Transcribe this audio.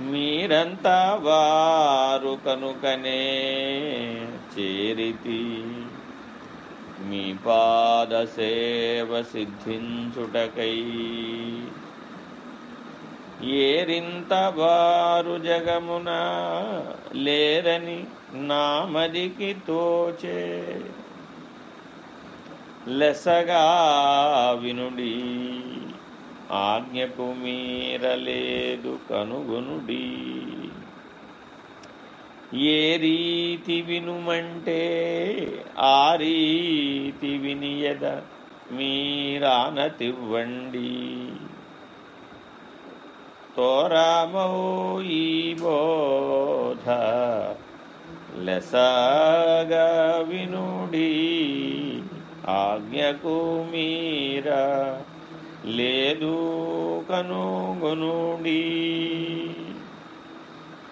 మీరంతా వారు కనుకనే చేరితి. మీ పాద సేవ సిద్ధించుటకై ఏరింత వారు జగమున లేరని నామదికి తోచే. లెసగా వినుడీ ఆజ్ఞకు మీరలేదు కనుగొనుడి. ఏ రీతి వినుమంటే ఆ రీతి వినియద మీరానతివ్వండి. తోరామో ఈ బోధ లెసగా వినుడి. ఆజ్ఞకు మీరా లేదు కనుగొనుడి